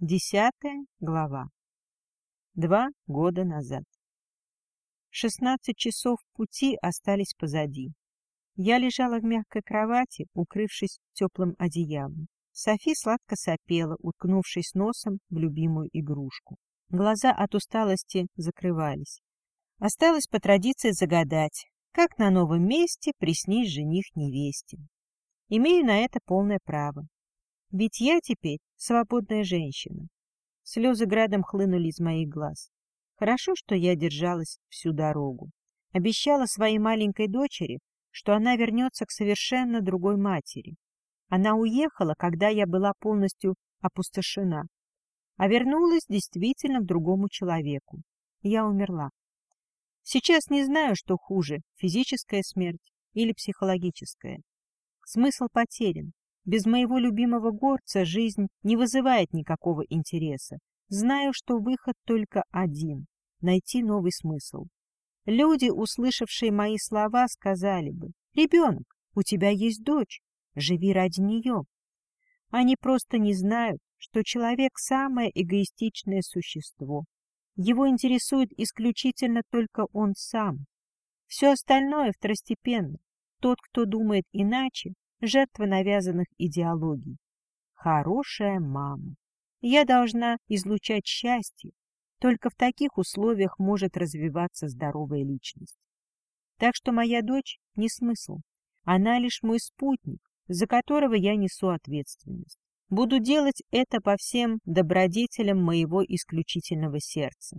Десятая глава. Два года назад. Шестнадцать часов пути остались позади. Я лежала в мягкой кровати, укрывшись теплым одеялом. Софи сладко сопела, уткнувшись носом в любимую игрушку. Глаза от усталости закрывались. Осталось по традиции загадать, как на новом месте приснись жених невесте. Имею на это полное право. Ведь я теперь свободная женщина. Слезы градом хлынули из моих глаз. Хорошо, что я держалась всю дорогу. Обещала своей маленькой дочери, что она вернется к совершенно другой матери. Она уехала, когда я была полностью опустошена, а вернулась действительно к другому человеку. Я умерла. Сейчас не знаю, что хуже – физическая смерть или психологическая. Смысл потерян, без моего любимого горца жизнь не вызывает никакого интереса. Знаю, что выход только один — найти новый смысл. Люди, услышавшие мои слова, сказали бы, «Ребенок, у тебя есть дочь, живи ради нее». Они просто не знают, что человек — самое эгоистичное существо. Его интересует исключительно только он сам. Все остальное второстепенно. Тот, кто думает иначе, жертва навязанных идеологий. Хорошая мама. Я должна излучать счастье. Только в таких условиях может развиваться здоровая личность. Так что моя дочь — не смысл. Она лишь мой спутник, за которого я несу ответственность. Буду делать это по всем добродетелям моего исключительного сердца.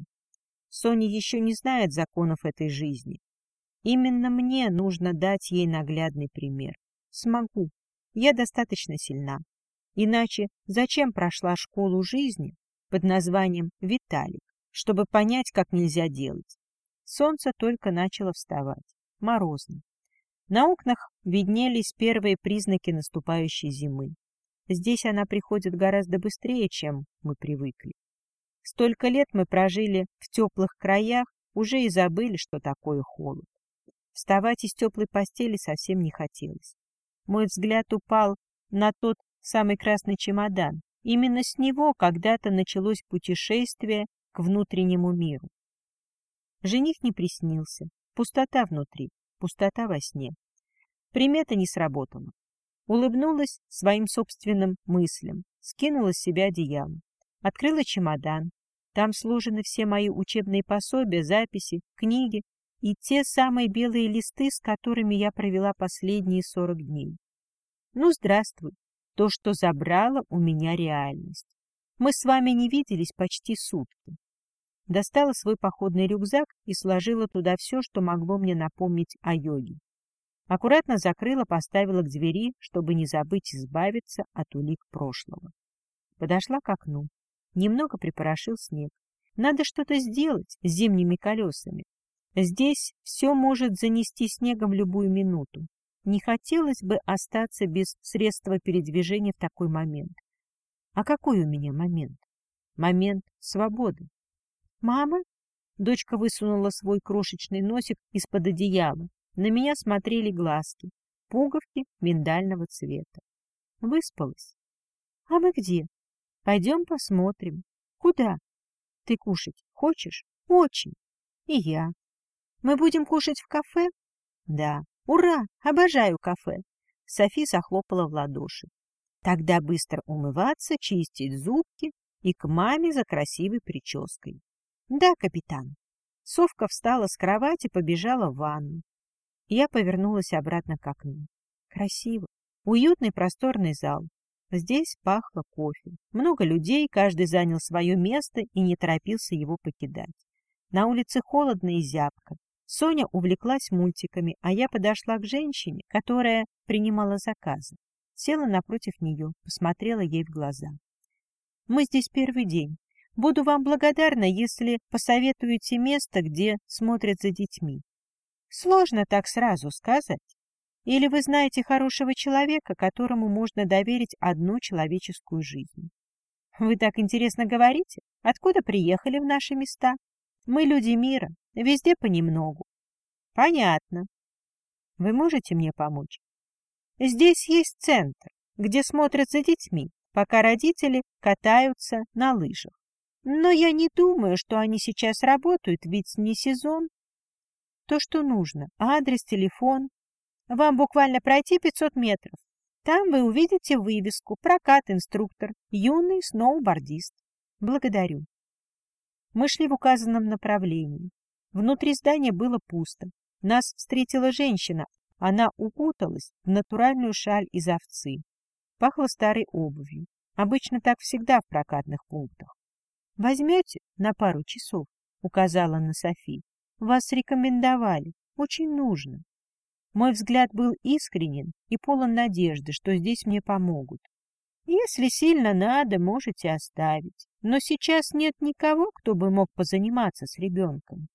Соня еще не знает законов этой жизни. Именно мне нужно дать ей наглядный пример. Смогу. Я достаточно сильна. Иначе зачем прошла школу жизни под названием «Виталик», чтобы понять, как нельзя делать? Солнце только начало вставать. Морозно. На окнах виднелись первые признаки наступающей зимы. Здесь она приходит гораздо быстрее, чем мы привыкли. Столько лет мы прожили в теплых краях, уже и забыли, что такое холод. Вставать из теплой постели совсем не хотелось. Мой взгляд упал на тот самый красный чемодан. Именно с него когда-то началось путешествие к внутреннему миру. Жених не приснился. Пустота внутри, пустота во сне. Примета не сработала. Улыбнулась своим собственным мыслям, скинула с себя одеяло. Открыла чемодан. Там сложены все мои учебные пособия, записи, книги и те самые белые листы, с которыми я провела последние сорок дней. Ну, здравствуй, то, что забрало у меня реальность. Мы с вами не виделись почти сутки. Достала свой походный рюкзак и сложила туда все, что могло мне напомнить о йоге. Аккуратно закрыла, поставила к двери, чтобы не забыть избавиться от улик прошлого. Подошла к окну. Немного припорошил снег. Надо что-то сделать с зимними колесами. Здесь все может занести снегом любую минуту. Не хотелось бы остаться без средства передвижения в такой момент. А какой у меня момент? Момент свободы. «Мама?» Дочка высунула свой крошечный носик из-под одеяла. На меня смотрели глазки, пуговки миндального цвета. Выспалась. «А мы где?» «Пойдем посмотрим». «Куда?» «Ты кушать хочешь?» «Очень». «И я». Мы будем кушать в кафе? Да. Ура! Обожаю кафе. Софи захлопала в ладоши. Тогда быстро умываться, чистить зубки и к маме за красивой прической. Да, капитан. Совка встала с кровати, побежала в ванну. Я повернулась обратно к окну. Красиво. Уютный просторный зал. Здесь пахло кофе. Много людей, каждый занял свое место и не торопился его покидать. На улице холодно и зябко. Соня увлеклась мультиками, а я подошла к женщине, которая принимала заказы. Села напротив нее, посмотрела ей в глаза. «Мы здесь первый день. Буду вам благодарна, если посоветуете место, где смотрят за детьми. Сложно так сразу сказать. Или вы знаете хорошего человека, которому можно доверить одну человеческую жизнь? Вы так интересно говорите? Откуда приехали в наши места? Мы люди мира, Везде понемногу. Понятно. Вы можете мне помочь? Здесь есть центр, где смотрят за детьми, пока родители катаются на лыжах. Но я не думаю, что они сейчас работают, ведь не сезон. То, что нужно. Адрес, телефон. Вам буквально пройти 500 метров. Там вы увидите вывеску «Прокат-инструктор. Юный сноубордист». Благодарю. Мы шли в указанном направлении. Внутри здания было пусто. Нас встретила женщина. Она укуталась в натуральную шаль из овцы. Пахло старой обувью. Обычно так всегда в прокатных пунктах. «Возьмете на пару часов?» — указала на Софи. «Вас рекомендовали. Очень нужно». Мой взгляд был искренен и полон надежды, что здесь мне помогут. Если сильно надо, можете оставить. Но сейчас нет никого, кто бы мог позаниматься с ребенком.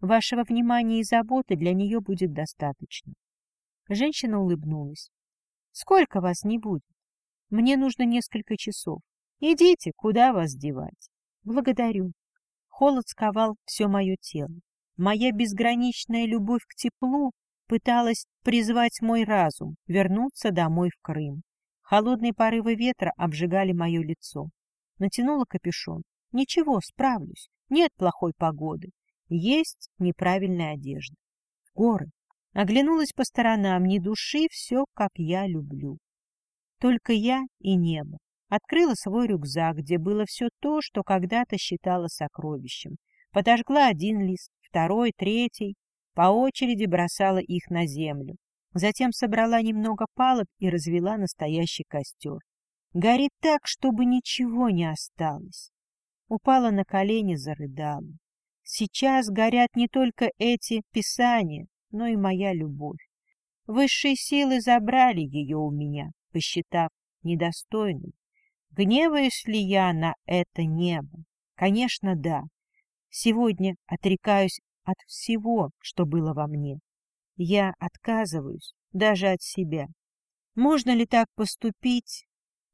Вашего внимания и заботы для нее будет достаточно. Женщина улыбнулась. Сколько вас не будет? Мне нужно несколько часов. Идите, куда вас девать. Благодарю. Холод сковал все мое тело. Моя безграничная любовь к теплу пыталась призвать мой разум, вернуться домой в Крым. Холодные порывы ветра обжигали мое лицо. Натянула капюшон. Ничего, справлюсь. Нет плохой погоды. Есть неправильная одежда. Горы. Оглянулась по сторонам, ни души, все, как я люблю. Только я и небо. Открыла свой рюкзак, где было все то, что когда-то считала сокровищем. Подожгла один лист, второй, третий. По очереди бросала их на землю. Затем собрала немного палок и развела настоящий костер. Горит так, чтобы ничего не осталось. Упала на колени, зарыдала. Сейчас горят не только эти писания, но и моя любовь. Высшие силы забрали ее у меня, посчитав недостойной. Гневаюсь ли я на это небо? Конечно, да. Сегодня отрекаюсь от всего, что было во мне. Я отказываюсь даже от себя. Можно ли так поступить?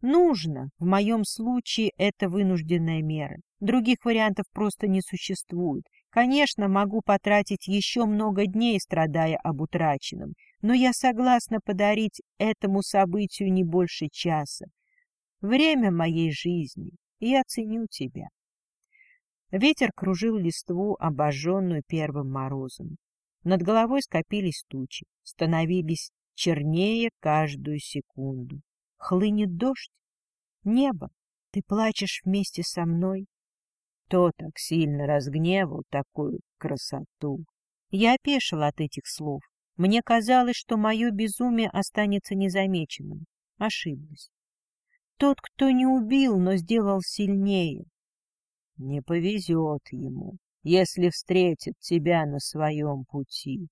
Нужно. В моем случае это вынужденная мера. Других вариантов просто не существует. Конечно, могу потратить еще много дней, страдая об утраченном, но я согласна подарить этому событию не больше часа. Время моей жизни, я ценю тебя. Ветер кружил листву, обожженную первым морозом. Над головой скопились тучи, становились чернее каждую секунду. Хлынет дождь. Небо, ты плачешь вместе со мной. Кто так сильно разгневал такую красоту? Я опешила от этих слов. Мне казалось, что мое безумие останется незамеченным. Ошиблась. Тот, кто не убил, но сделал сильнее. Не повезет ему, если встретит тебя на своем пути.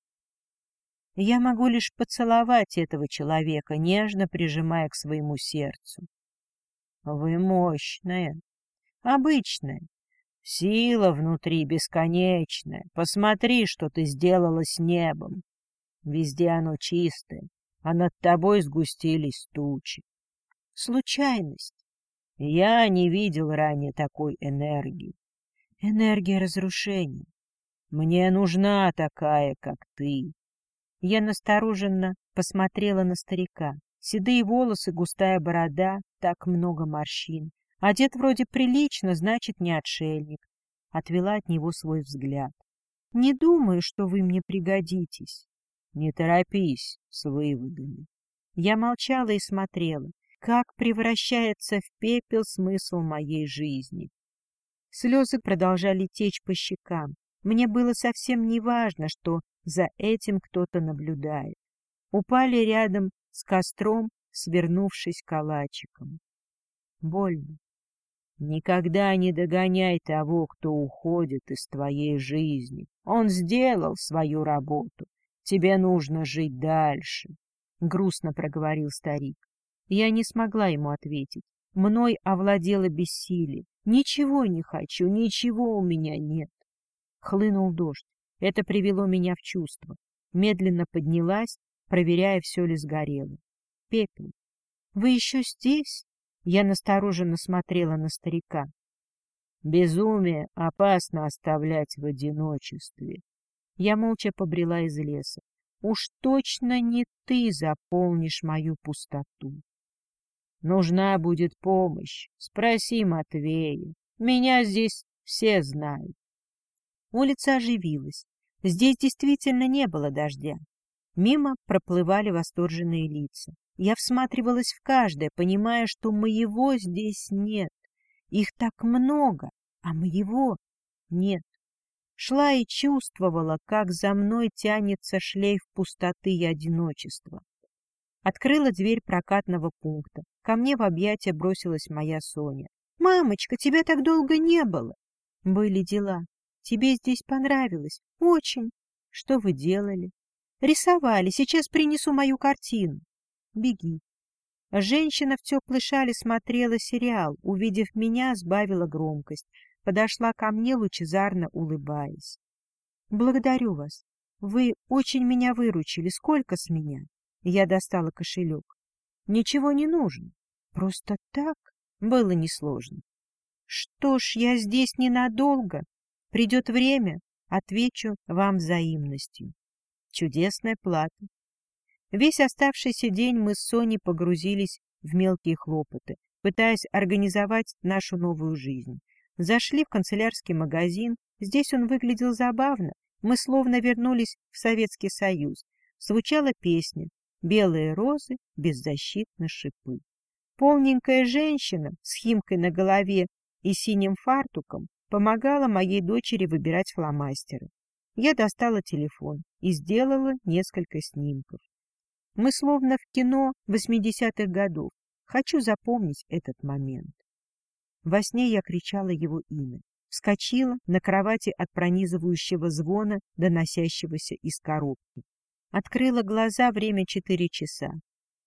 Я могу лишь поцеловать этого человека, нежно прижимая к своему сердцу. Вы мощная, обычная, сила внутри бесконечная. Посмотри, что ты сделала с небом. Везде оно чистое, а над тобой сгустились тучи. Случайность. Я не видел ранее такой энергии. Энергия разрушения. Мне нужна такая, как ты. Я настороженно посмотрела на старика. Седые волосы, густая борода, так много морщин. Одет вроде прилично, значит, не отшельник. Отвела от него свой взгляд. Не думаю, что вы мне пригодитесь. Не торопись с выводами. Я молчала и смотрела как превращается в пепел смысл моей жизни. Слезы продолжали течь по щекам. Мне было совсем не важно, что за этим кто-то наблюдает. Упали рядом с костром, свернувшись калачиком. Больно. Никогда не догоняй того, кто уходит из твоей жизни. Он сделал свою работу. Тебе нужно жить дальше, — грустно проговорил старик. Я не смогла ему ответить. Мной овладело бессилие. Ничего не хочу, ничего у меня нет. Хлынул дождь. Это привело меня в чувство. Медленно поднялась, проверяя, все ли сгорело. Пепел. Вы еще здесь? Я настороженно смотрела на старика. Безумие опасно оставлять в одиночестве. Я молча побрела из леса. Уж точно не ты заполнишь мою пустоту. Нужна будет помощь. Спроси Матвея. Меня здесь все знают. Улица оживилась. Здесь действительно не было дождя. Мимо проплывали восторженные лица. Я всматривалась в каждое, понимая, что моего здесь нет. Их так много, а моего нет. Шла и чувствовала, как за мной тянется шлейф пустоты и одиночества. Открыла дверь прокатного пункта. Ко мне в объятия бросилась моя Соня. «Мамочка, тебя так долго не было!» «Были дела. Тебе здесь понравилось. Очень. Что вы делали?» «Рисовали. Сейчас принесу мою картину». «Беги». Женщина в теплой шале смотрела сериал. Увидев меня, сбавила громкость. Подошла ко мне, лучезарно улыбаясь. «Благодарю вас. Вы очень меня выручили. Сколько с меня?» Я достала кошелек. «Ничего не нужно. Просто так было несложно. Что ж, я здесь ненадолго. Придет время, отвечу вам взаимностью. Чудесная плата. Весь оставшийся день мы с Соней погрузились в мелкие хлопоты, пытаясь организовать нашу новую жизнь. Зашли в канцелярский магазин, здесь он выглядел забавно, мы словно вернулись в Советский Союз. Звучала песня «Белые розы беззащитны шипы». Полненькая женщина с химкой на голове и синим фартуком помогала моей дочери выбирать фломастеры. Я достала телефон и сделала несколько снимков. Мы словно в кино 80-х годов. Хочу запомнить этот момент. Во сне я кричала его имя. Вскочила на кровати от пронизывающего звона, доносящегося из коробки. Открыла глаза, время четыре часа.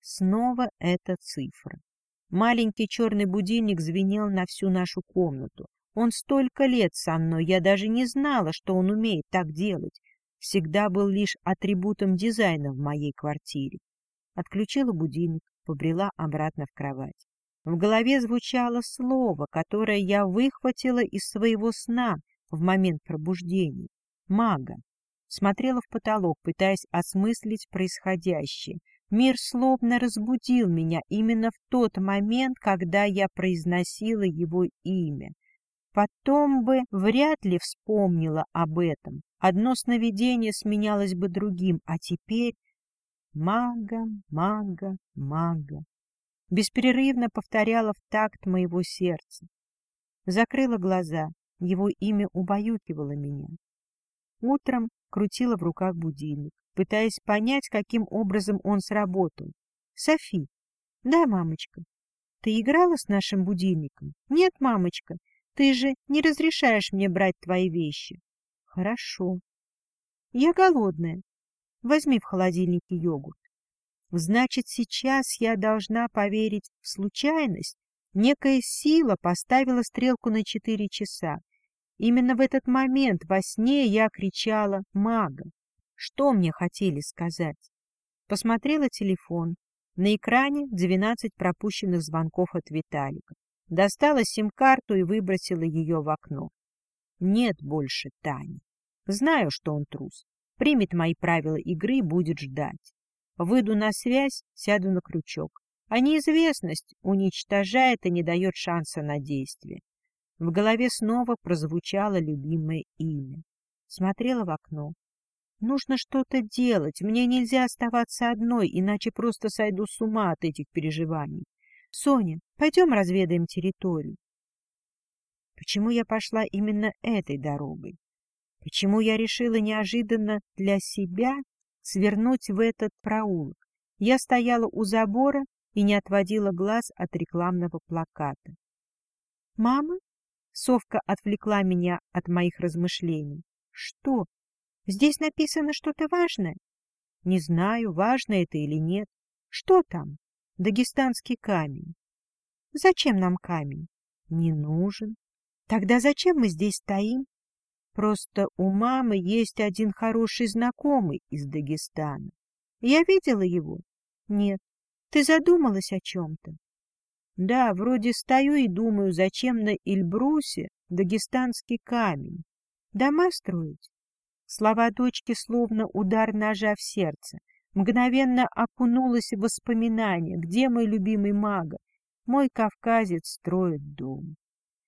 Снова эта цифра. Маленький черный будильник звенел на всю нашу комнату. Он столько лет со мной, я даже не знала, что он умеет так делать. Всегда был лишь атрибутом дизайна в моей квартире. Отключила будильник, побрела обратно в кровать. В голове звучало слово, которое я выхватила из своего сна в момент пробуждения. Мага. Смотрела в потолок, пытаясь осмыслить происходящее — Мир словно разбудил меня именно в тот момент, когда я произносила его имя. Потом бы вряд ли вспомнила об этом. Одно сновидение сменялось бы другим, а теперь... Мага, мага, мага. Беспрерывно повторяла в такт моего сердца. Закрыла глаза, его имя убаюкивало меня. Утром крутила в руках будильник пытаясь понять, каким образом он сработал. — Софи. — Да, мамочка. — Ты играла с нашим будильником? — Нет, мамочка. Ты же не разрешаешь мне брать твои вещи. — Хорошо. — Я голодная. Возьми в холодильнике йогурт. Значит, сейчас я должна поверить в случайность? Некая сила поставила стрелку на четыре часа. Именно в этот момент во сне я кричала «Мага!». Что мне хотели сказать? Посмотрела телефон. На экране 12 пропущенных звонков от Виталика. Достала сим-карту и выбросила ее в окно. Нет больше Тани. Знаю, что он трус. Примет мои правила игры и будет ждать. Выйду на связь, сяду на крючок. А неизвестность уничтожает и не дает шанса на действие. В голове снова прозвучало любимое имя. Смотрела в окно. Нужно что-то делать, мне нельзя оставаться одной, иначе просто сойду с ума от этих переживаний. Соня, пойдем разведаем территорию. Почему я пошла именно этой дорогой? Почему я решила неожиданно для себя свернуть в этот проулок? Я стояла у забора и не отводила глаз от рекламного плаката. «Мама?» — Совка отвлекла меня от моих размышлений. «Что?» Здесь написано что-то важное? Не знаю, важно это или нет. Что там? Дагестанский камень. Зачем нам камень? Не нужен. Тогда зачем мы здесь стоим? Просто у мамы есть один хороший знакомый из Дагестана. Я видела его? Нет. Ты задумалась о чем-то? Да, вроде стою и думаю, зачем на Эльбрусе дагестанский камень. Дома строить? Слова дочки словно удар ножа в сердце. Мгновенно окунулась в воспоминания, где мой любимый мага. Мой кавказец строит дом.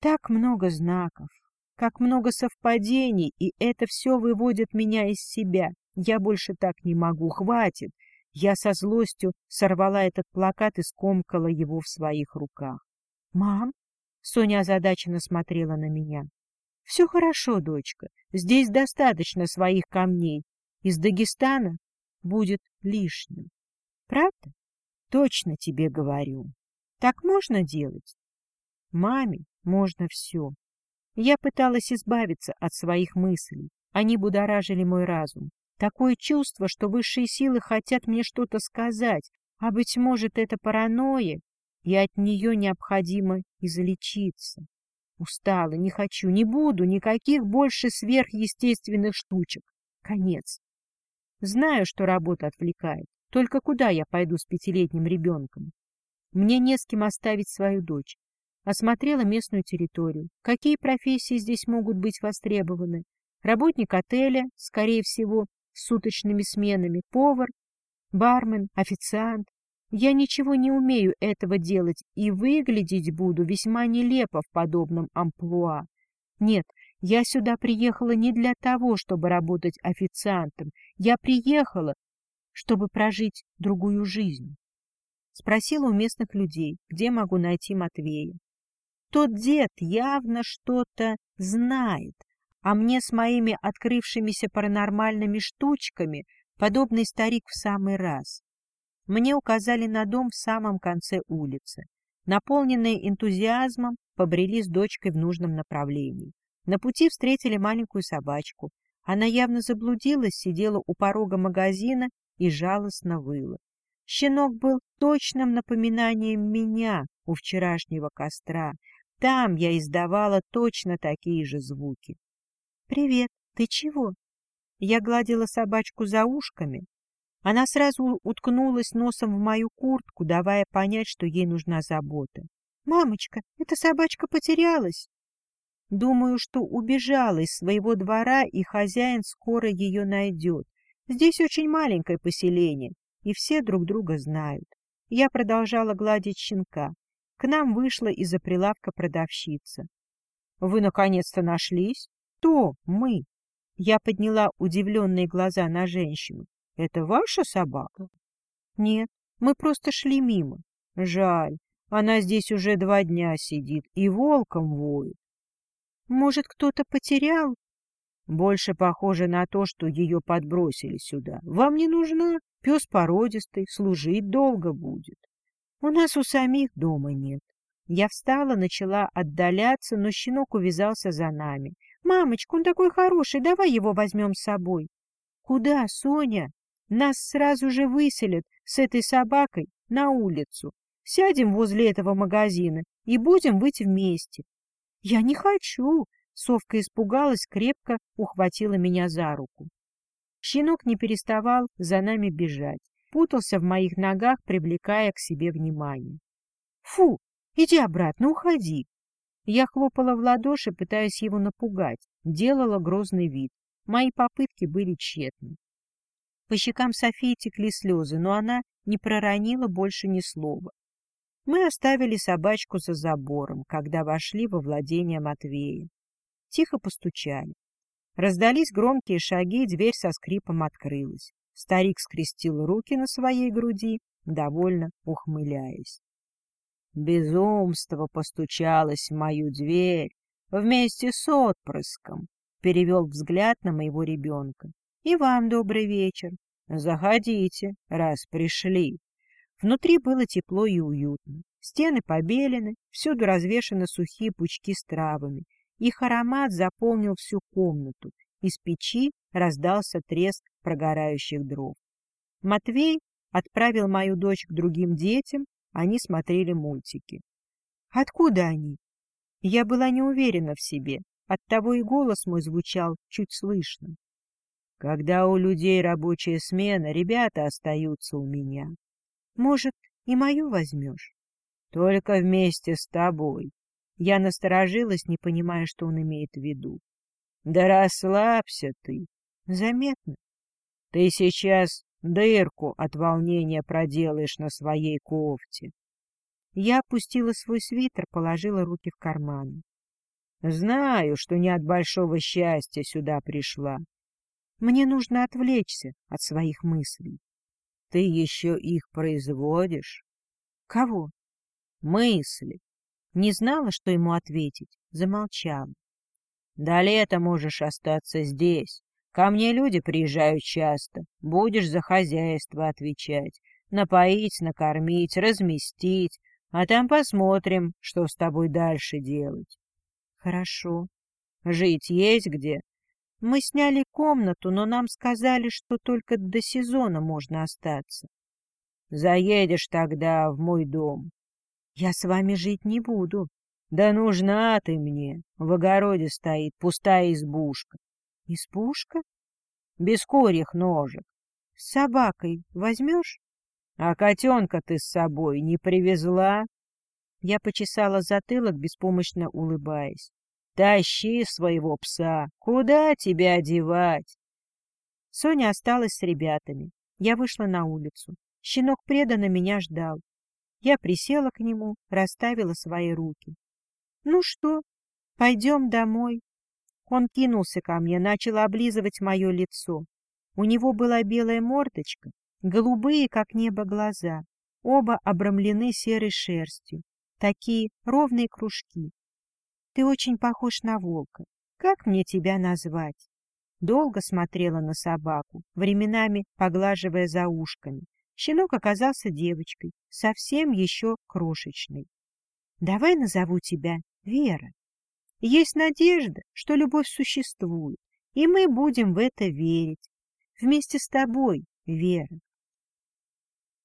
Так много знаков, как много совпадений, и это все выводит меня из себя. Я больше так не могу, хватит. Я со злостью сорвала этот плакат и скомкала его в своих руках. — Мам? — Соня озадаченно смотрела на меня. — Все хорошо, дочка. Здесь достаточно своих камней. Из Дагестана будет лишним. Правда? Точно тебе говорю. Так можно делать? Маме можно все. Я пыталась избавиться от своих мыслей. Они будоражили мой разум. Такое чувство, что высшие силы хотят мне что-то сказать, а, быть может, это паранойя, и от нее необходимо излечиться. Устала, не хочу, не буду никаких больше сверхъестественных штучек. Конец. Знаю, что работа отвлекает. Только куда я пойду с пятилетним ребенком? Мне не с кем оставить свою дочь. Осмотрела местную территорию. Какие профессии здесь могут быть востребованы? Работник отеля, скорее всего, с суточными сменами, повар, бармен, официант. Я ничего не умею этого делать и выглядеть буду весьма нелепо в подобном амплуа. Нет, я сюда приехала не для того, чтобы работать официантом. Я приехала, чтобы прожить другую жизнь. Спросила у местных людей, где могу найти Матвея. Тот дед явно что-то знает, а мне с моими открывшимися паранормальными штучками подобный старик в самый раз. Мне указали на дом в самом конце улицы. Наполненные энтузиазмом, побрели с дочкой в нужном направлении. На пути встретили маленькую собачку. Она явно заблудилась, сидела у порога магазина и жалостно выла. Щенок был точным напоминанием меня у вчерашнего костра. Там я издавала точно такие же звуки. «Привет, ты чего?» Я гладила собачку за ушками. Она сразу уткнулась носом в мою куртку, давая понять, что ей нужна забота. «Мамочка, эта собачка потерялась!» Думаю, что убежала из своего двора, и хозяин скоро ее найдет. Здесь очень маленькое поселение, и все друг друга знают. Я продолжала гладить щенка. К нам вышла из-за прилавка продавщица. — Вы наконец-то нашлись? Кто мы? Я подняла удивленные глаза на женщину. Это ваша собака? Нет, мы просто шли мимо. Жаль, она здесь уже два дня сидит и волком воет. Может, кто-то потерял? Больше похоже на то, что ее подбросили сюда. Вам не нужна? Пес породистый, служить долго будет. У нас у самих дома нет. Я встала, начала отдаляться, но щенок увязался за нами. «Мамочка, он такой хороший, давай его возьмем с собой». «Куда, Соня? Нас сразу же выселят с этой собакой на улицу. Сядем возле этого магазина и будем быть вместе». «Я не хочу!» — Совка испугалась, крепко ухватила меня за руку. Щенок не переставал за нами бежать, путался в моих ногах, привлекая к себе внимание. «Фу! Иди обратно, уходи!» Я хлопала в ладоши, пытаясь его напугать, делала грозный вид. Мои попытки были тщетны. По щекам Софии текли слезы, но она не проронила больше ни слова. Мы оставили собачку за забором, когда вошли во владение Матвея. Тихо постучали. Раздались громкие шаги, дверь со скрипом открылась. Старик скрестил руки на своей груди, довольно ухмыляясь. Безумство постучалось в мою дверь вместе с отпрыском, перевел взгляд на моего ребенка. И вам добрый вечер. Заходите, раз пришли. Внутри было тепло и уютно. Стены побелены, всюду развешаны сухие пучки с травами. Их аромат заполнил всю комнату. Из печи раздался треск прогорающих дров. Матвей отправил мою дочь к другим детям, они смотрели мультики. Откуда они? Я была не уверена в себе, оттого и голос мой звучал чуть слышно. Когда у людей рабочая смена, ребята остаются у меня. Может, и мою возьмешь? Только вместе с тобой. Я насторожилась, не понимая, что он имеет в виду. Да расслабься ты. Заметно. Ты сейчас дырку от волнения проделаешь на своей кофте. Я опустила свой свитер, положила руки в карманы. Знаю, что не от большого счастья сюда пришла. Мне нужно отвлечься от своих мыслей. Ты еще их производишь? Кого? Мысли. Не знала, что ему ответить, замолчала. До лета можешь остаться здесь. Ко мне люди приезжают часто. Будешь за хозяйство отвечать. Напоить, накормить, разместить. А там посмотрим, что с тобой дальше делать. Хорошо. Жить есть где? Мы сняли комнату, но нам сказали, что только до сезона можно остаться. Заедешь тогда в мой дом. Я с вами жить не буду. Да нужна ты мне. В огороде стоит пустая избушка. Избушка? Без курьих ножек. С собакой возьмешь? А котенка ты с собой не привезла? Я почесала затылок, беспомощно улыбаясь. Тащи своего пса. Куда тебя одевать? Соня осталась с ребятами. Я вышла на улицу. Щенок преданно меня ждал. Я присела к нему, расставила свои руки. — Ну что, пойдем домой? Он кинулся ко мне, начал облизывать мое лицо. У него была белая мордочка, голубые, как небо, глаза, оба обрамлены серой шерстью, такие ровные кружки. Ты очень похож на волка. Как мне тебя назвать? Долго смотрела на собаку, временами поглаживая за ушками. Щенок оказался девочкой, совсем еще крошечной. Давай назову тебя Вера. Есть надежда, что любовь существует, и мы будем в это верить. Вместе с тобой, Вера.